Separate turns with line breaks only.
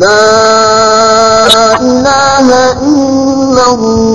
لا إله إلا الله